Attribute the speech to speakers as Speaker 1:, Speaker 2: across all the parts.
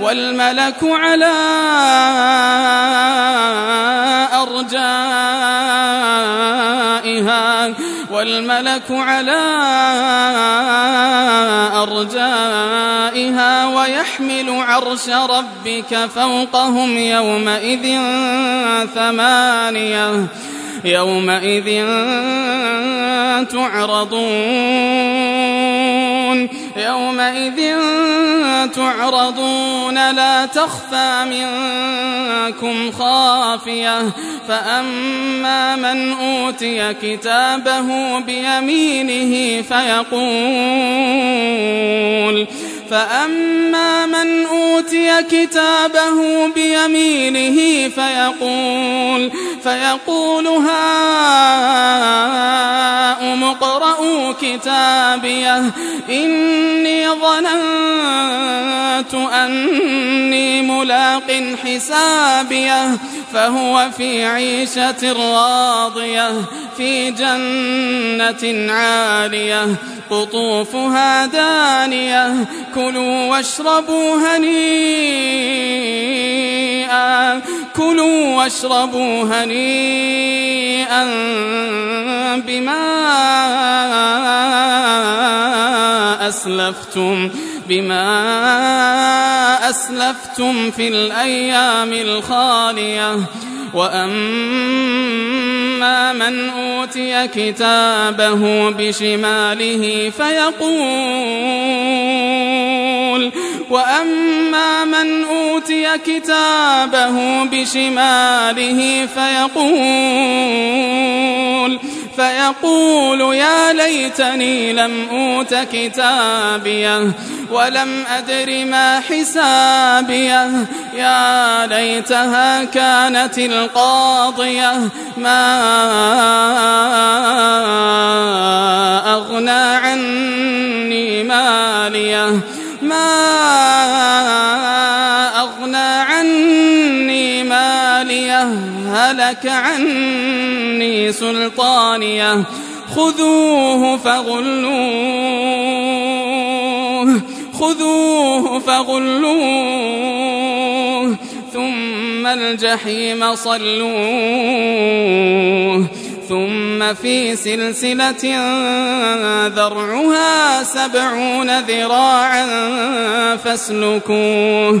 Speaker 1: والملك على أرجائها والملك على أرجائها ويحمل عرش ربك فوقهم يومئذ ثمانية يومئذ تعرضون. يومئذ تعرضون لا تخفى منكم خافية. فأما من أوتي كتابه بيمينه فيقول فأما من أوتي كتابه بيمينه فيقول فيقول هاؤم اقرءوا كتابيه إني ظننت أني ملاق حسابيه فهو في عيشة راضية في جنة عالية. قطوفها دانية كلوا واشربوا هنيئا. كلوا واشربوا هنيئا بما أسلفتم بما أسلفتم في الأيام الخالية. وأما من أوتي كتابه بشماله فيقول وأما من أوتي كتابه بشماله فيقول فيقول يا ليتني لم أوت كتابيه ولم أدر ما حسابيه. يا ليتها كانت القاضية. ما أغنى عني ماليه. ما أغنى عني ماليه. هلك عني سلطانية خذوه فغلوه خذوه فغلوه ثم الجحيم صلوه ثم في سلسلة ذرعها سبعون ذراعا فاسلكوه.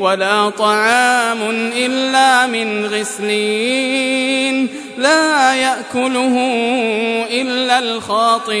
Speaker 1: ولا طعام إلا من غسلين لا يأكله إلا الخاطئون.